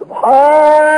سبحان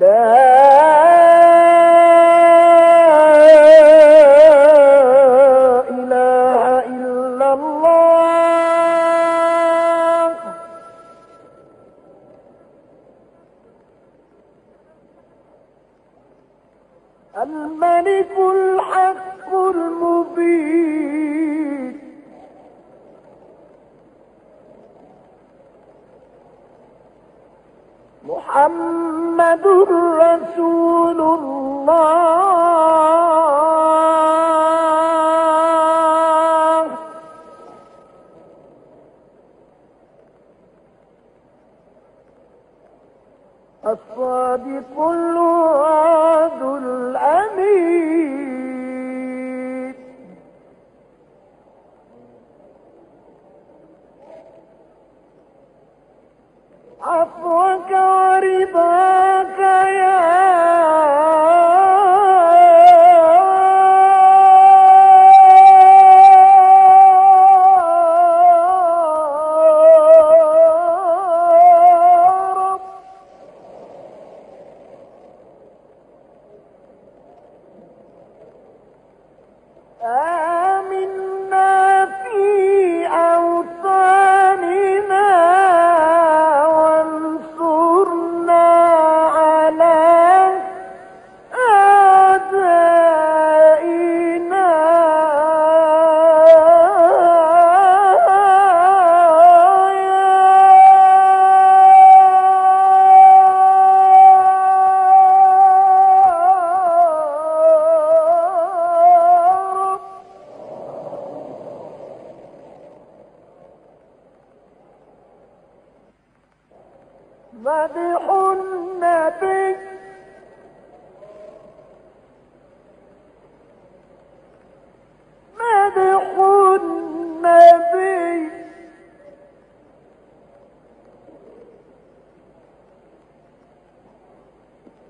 لا เออ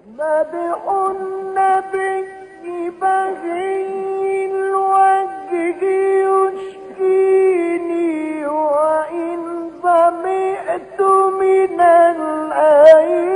مدح النبي بغي الوجه يشكيني وإن ظمئت من الأيام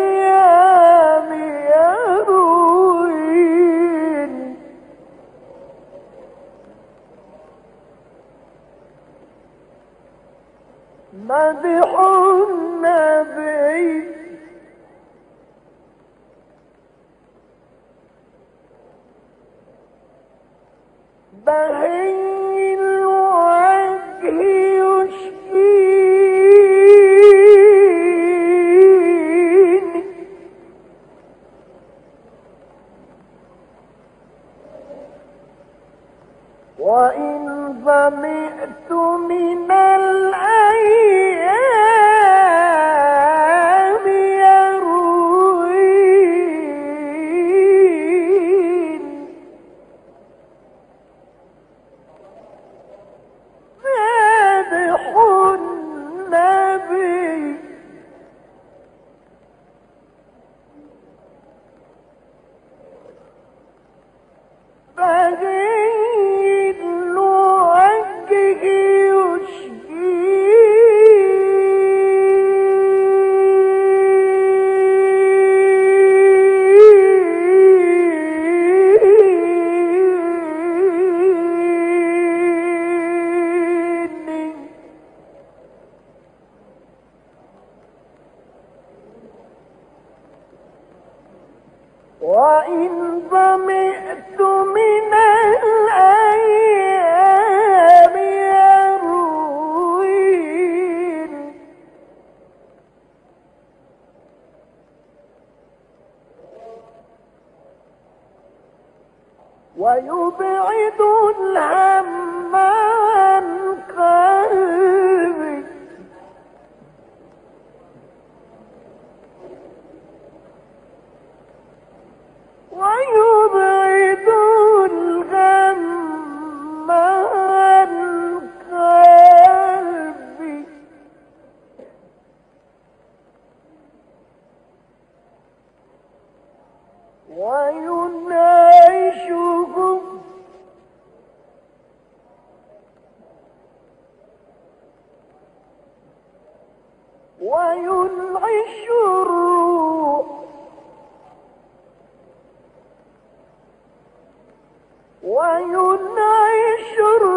وينعي الشرور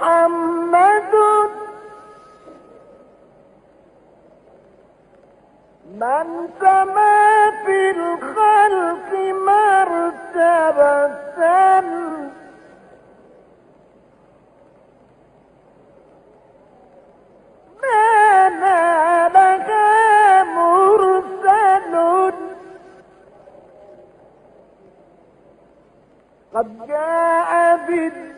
محمد. من سما في الخلق مرتبة. قد جاء بالدين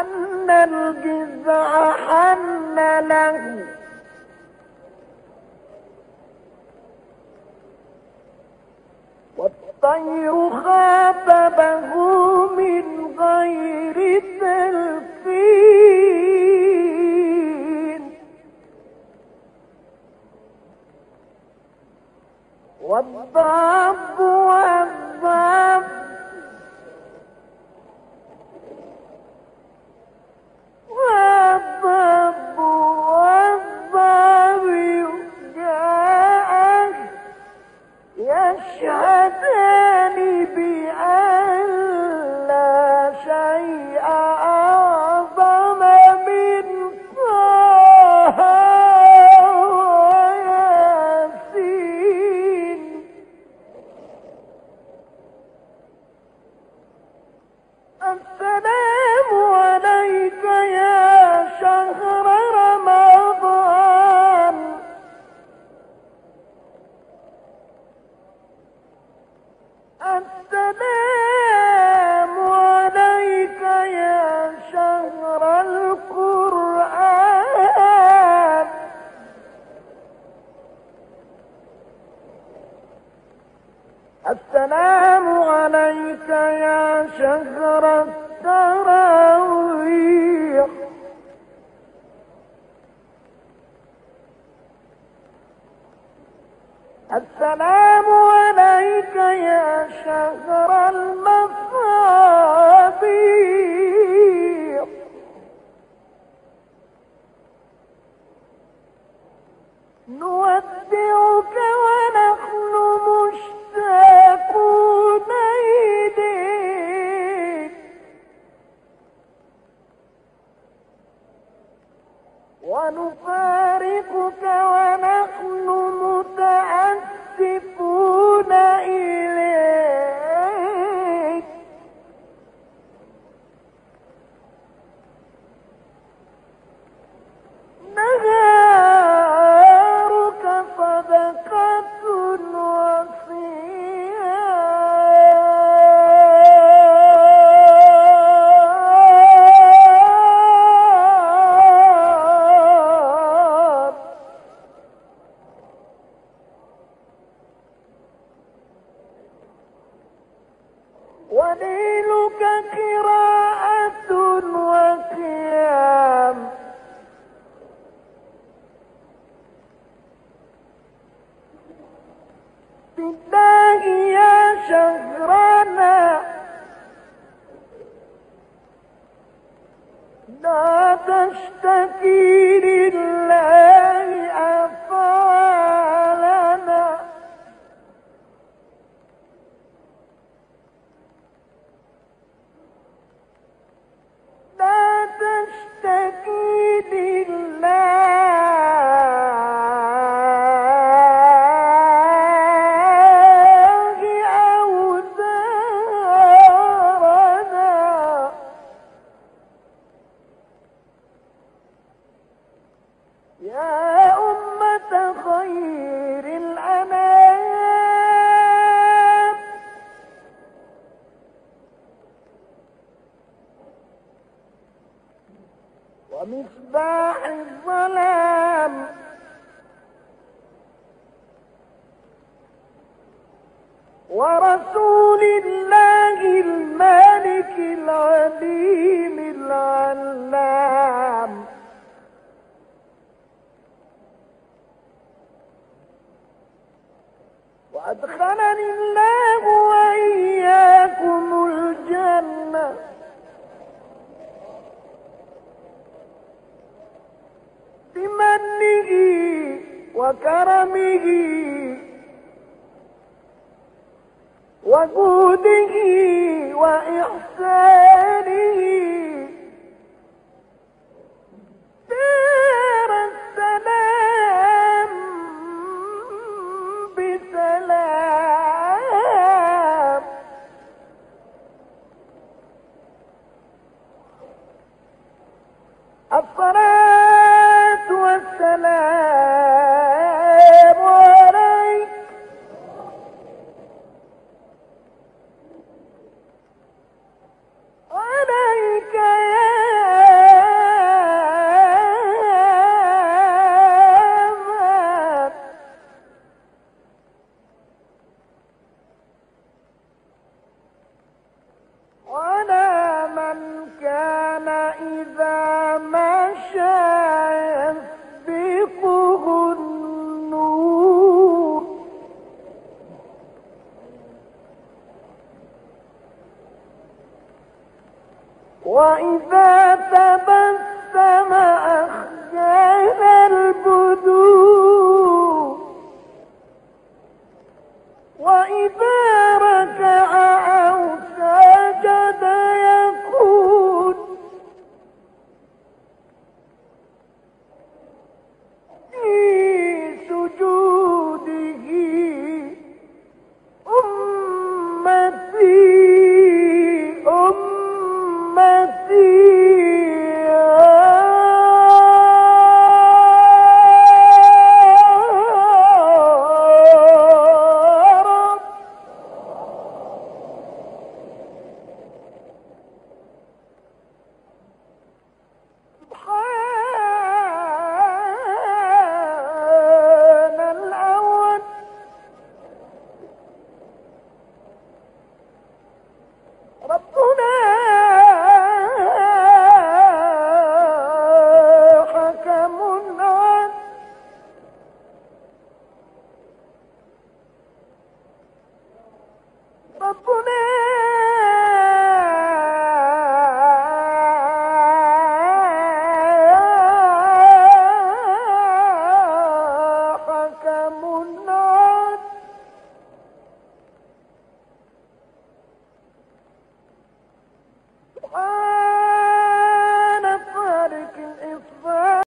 أن الجزع له السلام عليك يا شهر التراويح. السلام عليك يا شهر المصابيح. نور افتتاح يا شهرنا. لا تشتكي ومصباح الظلام. amiguinho. وإذا ركع